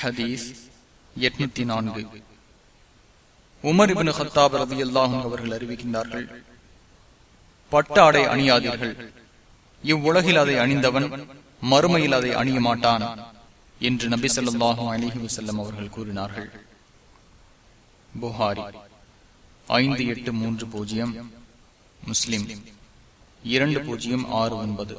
ஹதீஸ் எட்நூத்தி நான்கு. உமர் இபின் ஹத்தாப் ரவி அல்லாஹும் அவர்கள் அறிவிக்கின்றார்கள் பட்டாடை அணியாதீர்கள். இவ்வுலகில் அதை அணிந்தவன் மறுமையில் அதை அணிய மாட்டான் என்று நபி சொல்லாஹும் அலிஹி வசல்லம் அவர்கள் கூறினார்கள். புகாரி ஐந்து எட்டு மூன்று பூஜ்ஜியம் முஸ்லிம் இரண்டு பூஜ்ஜியம் ஆறு ஒன்பது.